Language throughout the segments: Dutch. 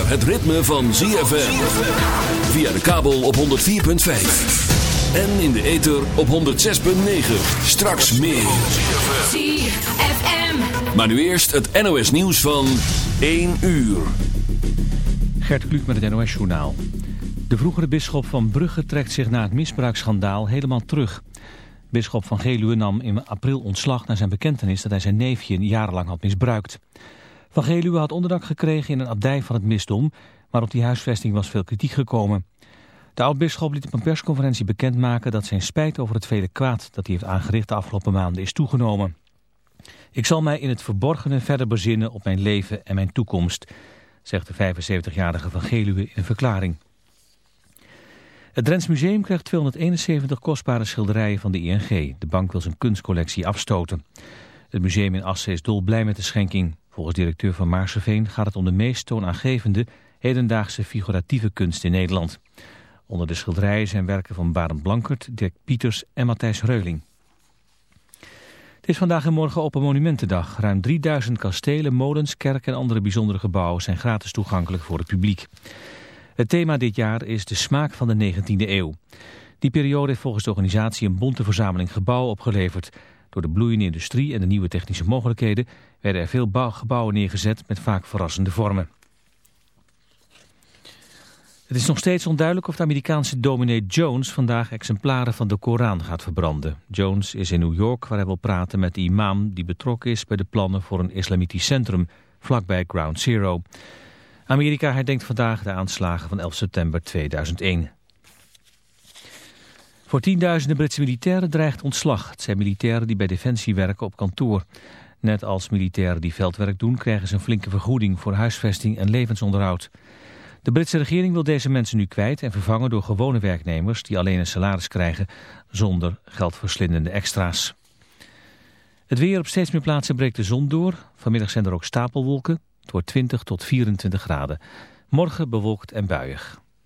zover het ritme van ZFM. Via de kabel op 104.5. En in de ether op 106.9. Straks meer. ZFM. Maar nu eerst het NOS nieuws van 1 uur. Gert Kluk met het NOS-journaal. De vroegere bisschop van Brugge trekt zich na het misbruiksschandaal helemaal terug. Bisschop van Geluwe nam in april ontslag na zijn bekentenis dat hij zijn neefje jarenlang had misbruikt. Van Geluwe had onderdak gekregen in een abdij van het misdom, maar op die huisvesting was veel kritiek gekomen. De oud-bisschop liet op een persconferentie bekendmaken dat zijn spijt over het vele kwaad dat hij heeft aangericht de afgelopen maanden is toegenomen. Ik zal mij in het verborgene verder bezinnen op mijn leven en mijn toekomst, zegt de 75-jarige van Geluwe in een verklaring. Het Drents Museum krijgt 271 kostbare schilderijen van de ING. De bank wil zijn kunstcollectie afstoten. Het museum in Assen is dolblij met de schenking. Volgens directeur van Maarseveen gaat het om de meest toonaangevende hedendaagse figuratieve kunst in Nederland. Onder de schilderijen zijn werken van Barend Blankert, Dirk Pieters en Matthijs Reuling. Het is vandaag en morgen Open Monumentendag. Ruim 3000 kastelen, molens, kerken en andere bijzondere gebouwen zijn gratis toegankelijk voor het publiek. Het thema dit jaar is de smaak van de 19e eeuw. Die periode heeft volgens de organisatie een bonte verzameling gebouwen opgeleverd. Door de bloeiende industrie en de nieuwe technische mogelijkheden werden er veel bouw- gebouwen neergezet met vaak verrassende vormen. Het is nog steeds onduidelijk of de Amerikaanse dominee Jones vandaag exemplaren van de Koran gaat verbranden. Jones is in New York waar hij wil praten met de imam die betrokken is bij de plannen voor een islamitisch centrum vlakbij Ground Zero. Amerika herdenkt vandaag de aanslagen van 11 september 2001. Voor tienduizenden Britse militairen dreigt ontslag. Het zijn militairen die bij Defensie werken op kantoor. Net als militairen die veldwerk doen krijgen ze een flinke vergoeding voor huisvesting en levensonderhoud. De Britse regering wil deze mensen nu kwijt en vervangen door gewone werknemers die alleen een salaris krijgen zonder geldverslindende extra's. Het weer op steeds meer plaatsen breekt de zon door. Vanmiddag zijn er ook stapelwolken. Het wordt 20 tot 24 graden. Morgen bewolkt en buiig.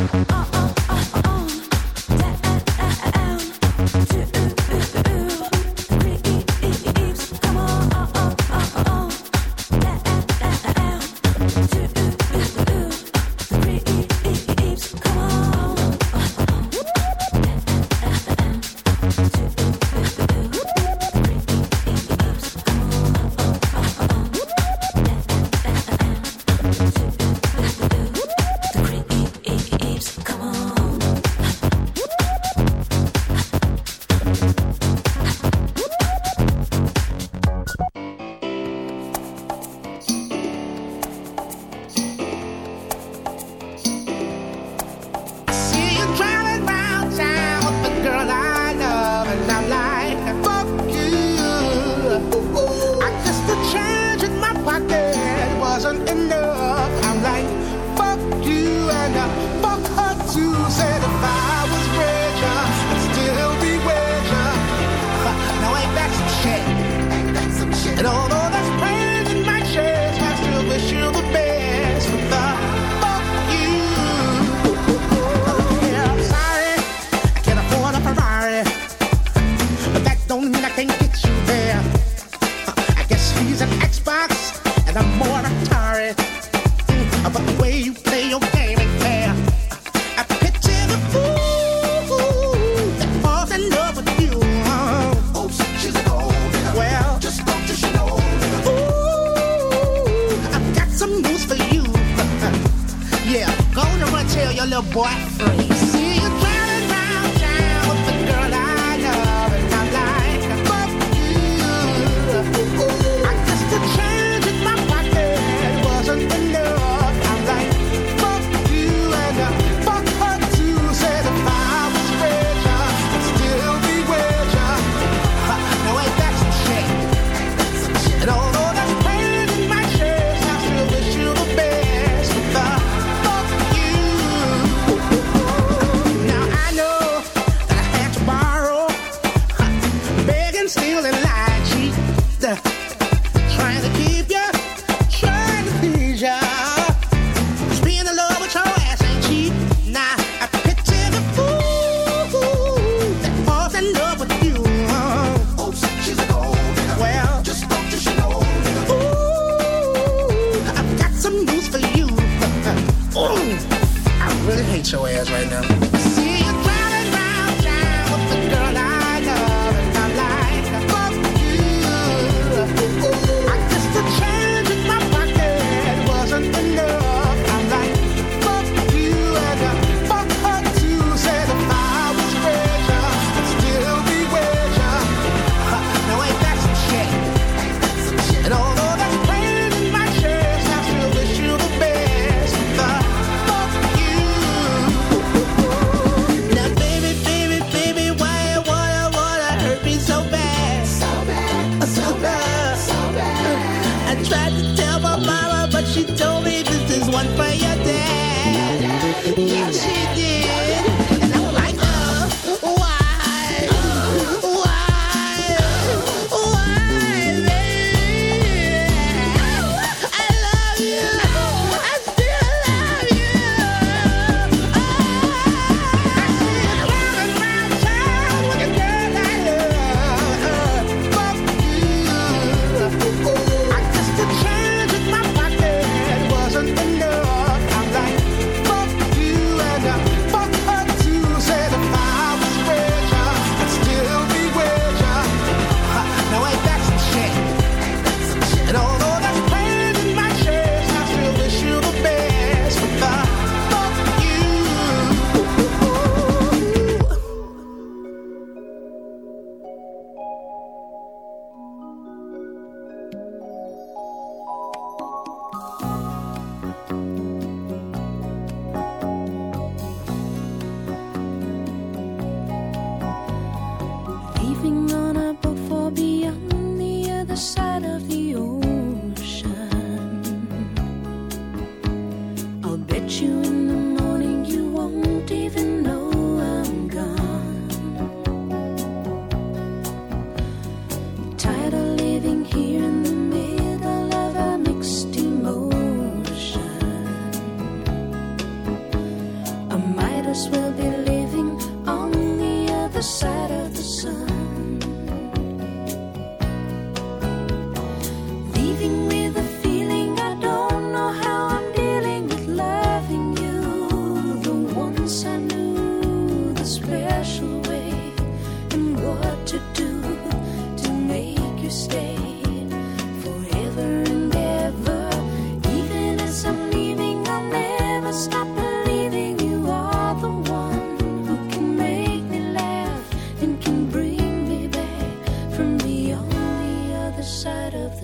Uh-oh.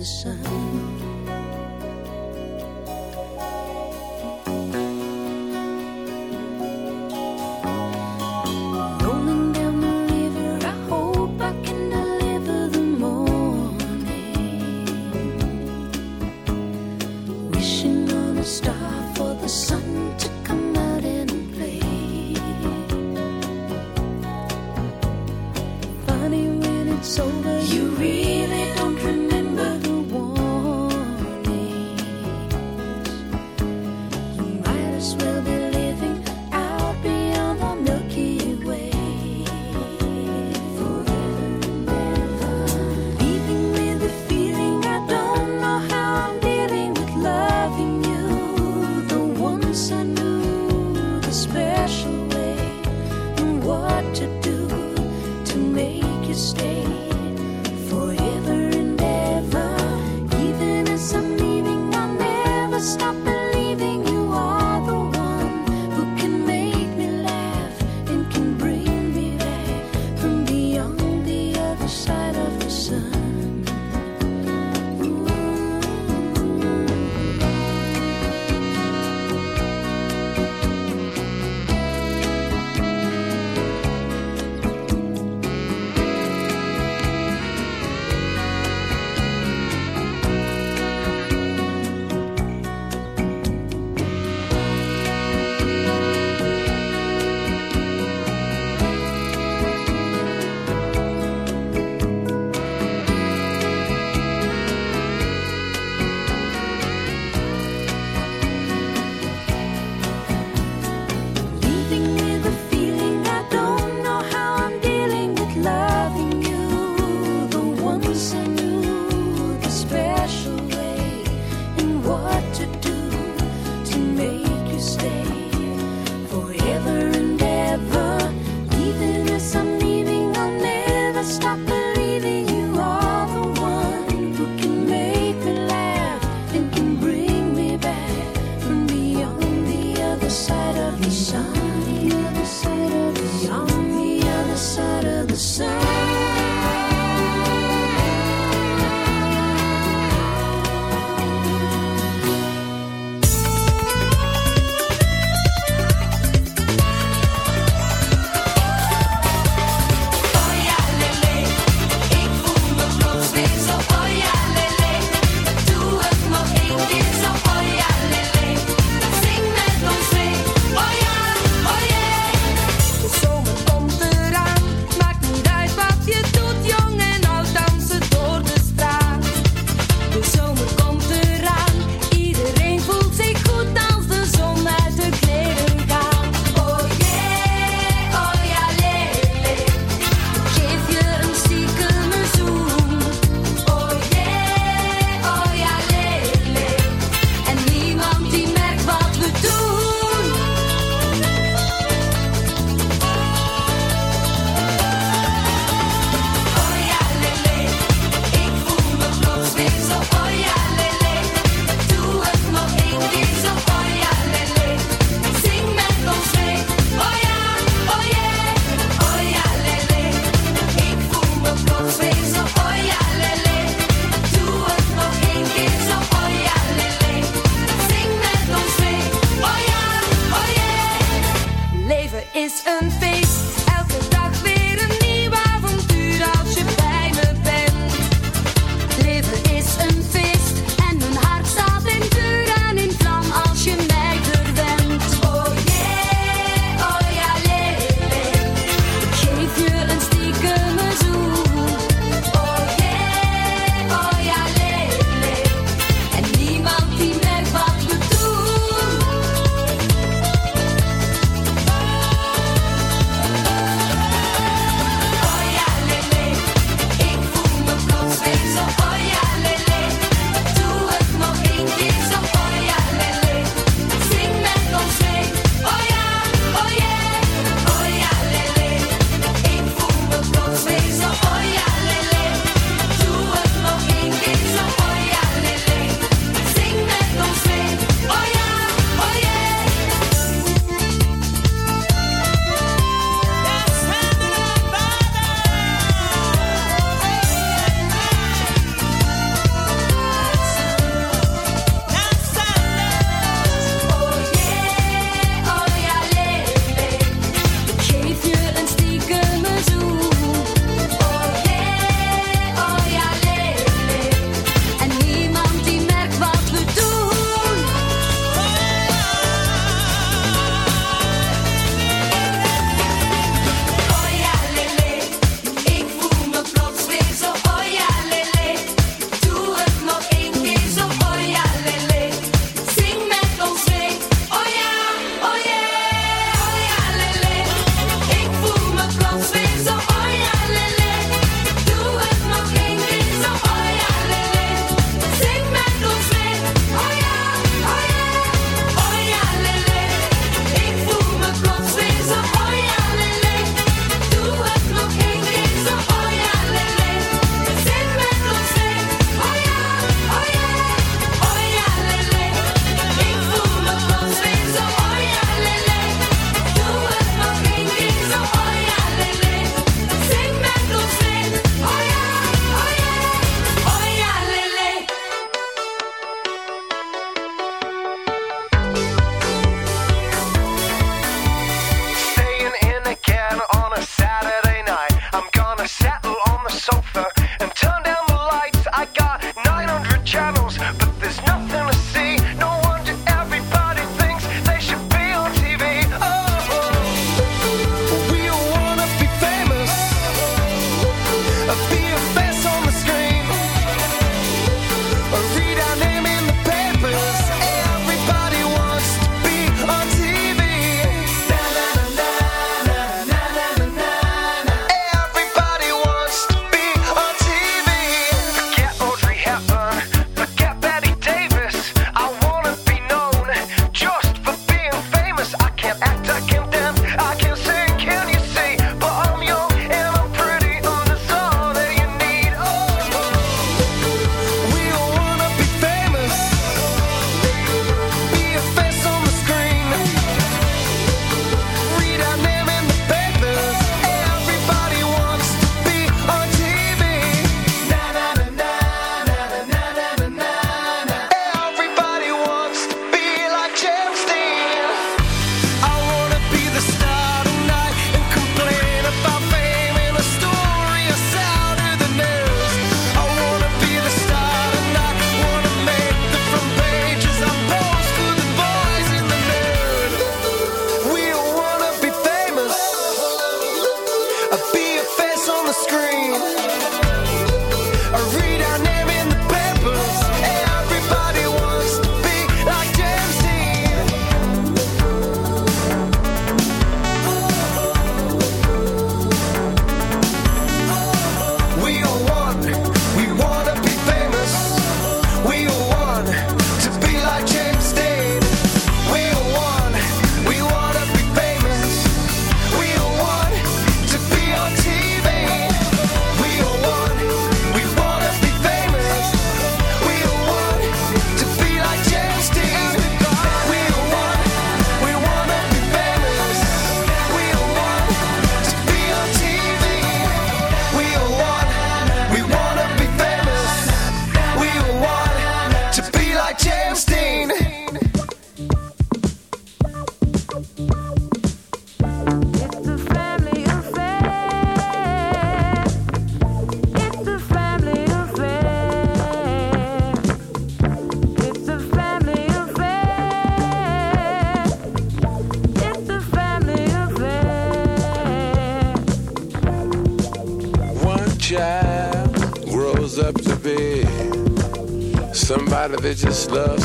The sun.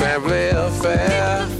Family affair.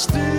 still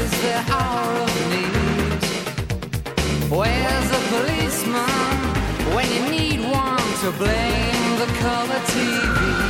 is the hour of need. Where's the policeman when you need one to blame the color TV?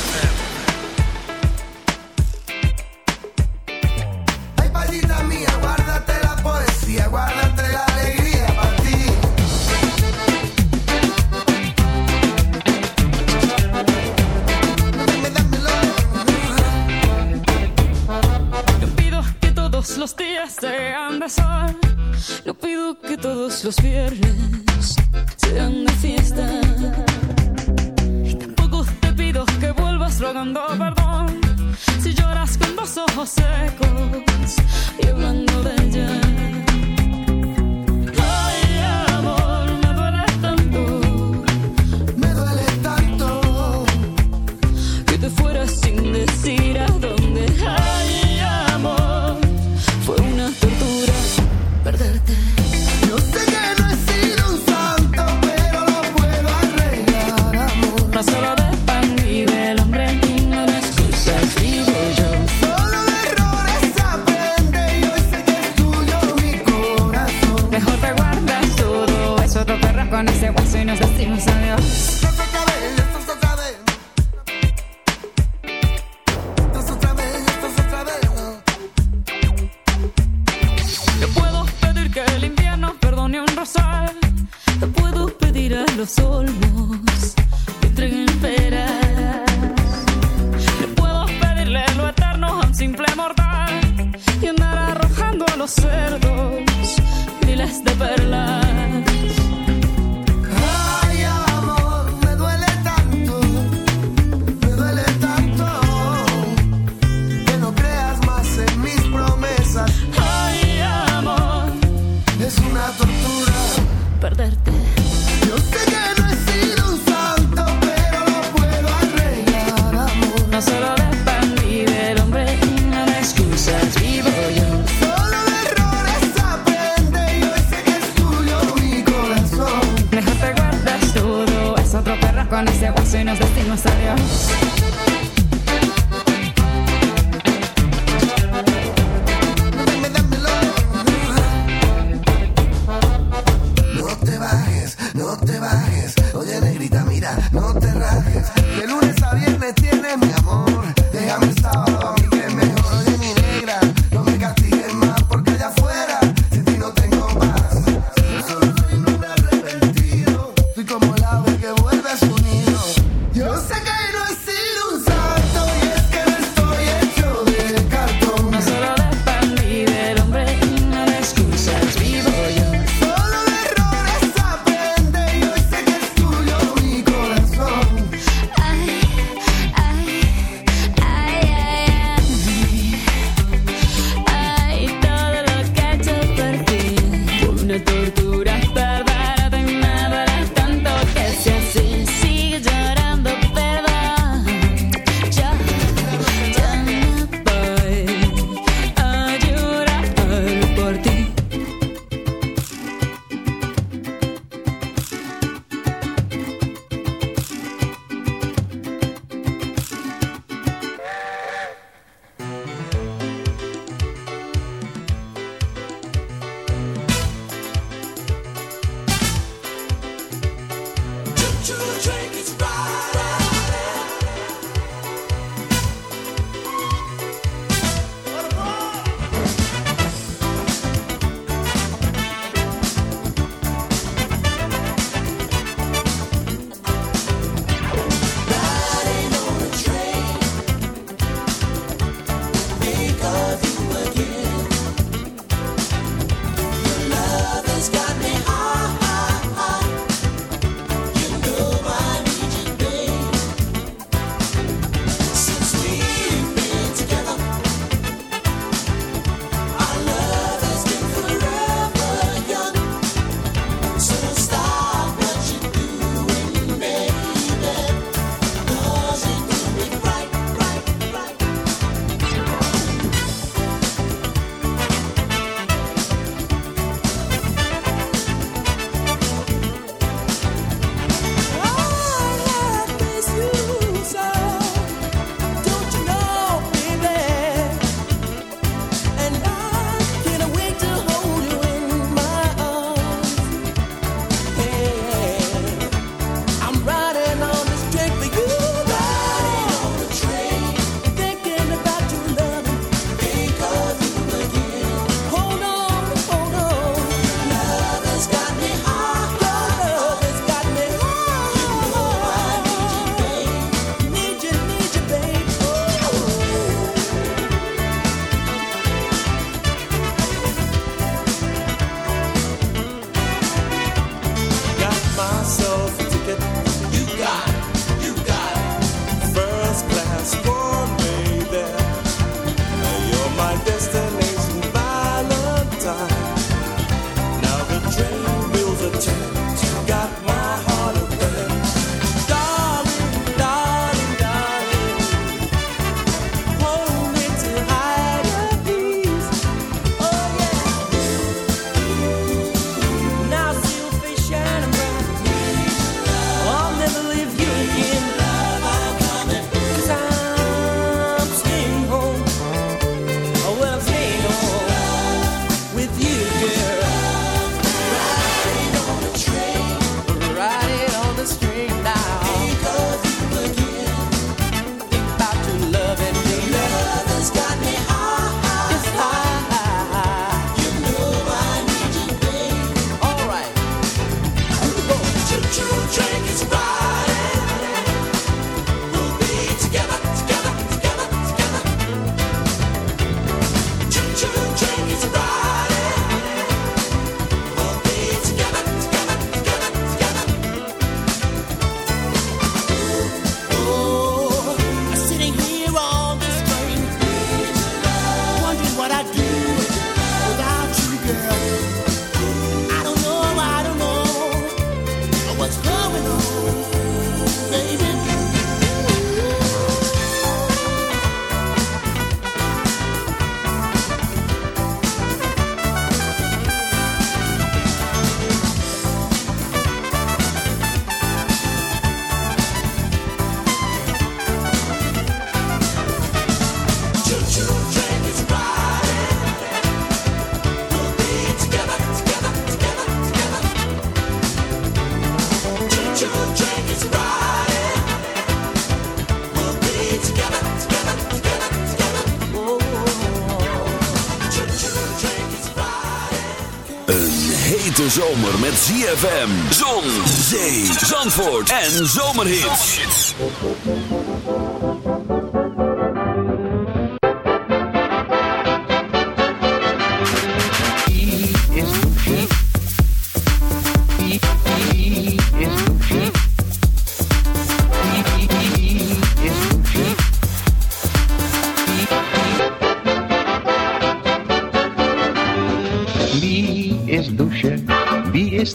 sometimes met ZFM, zon, zee, zandvoort en zomerhits. Wie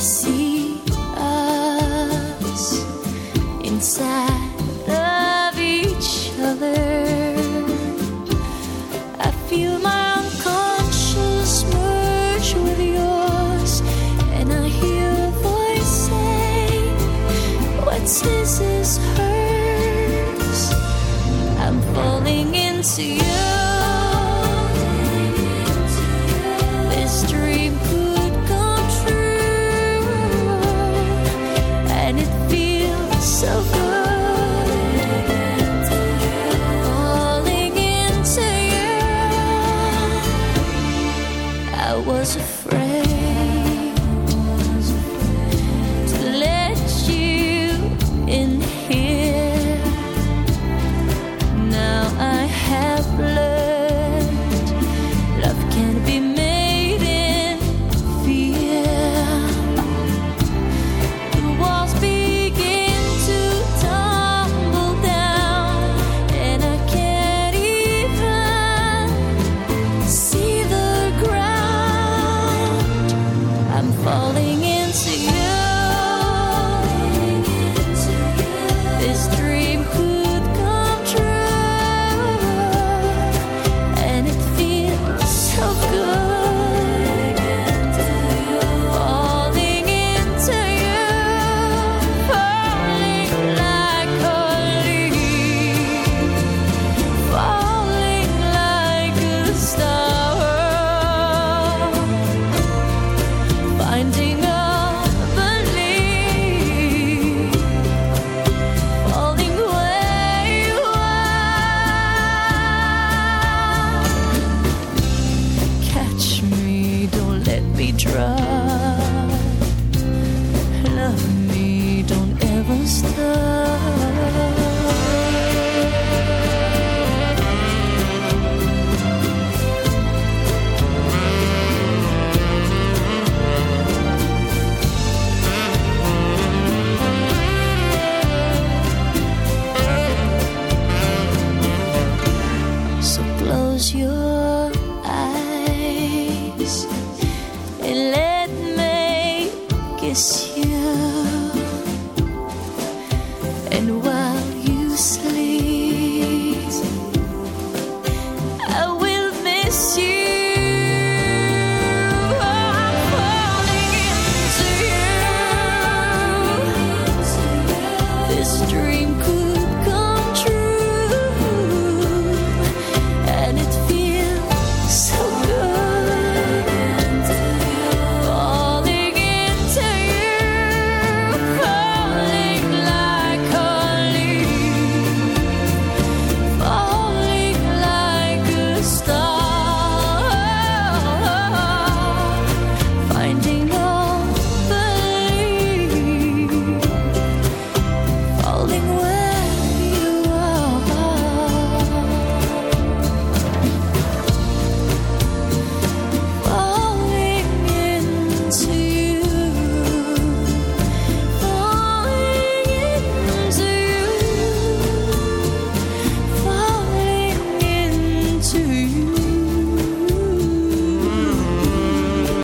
See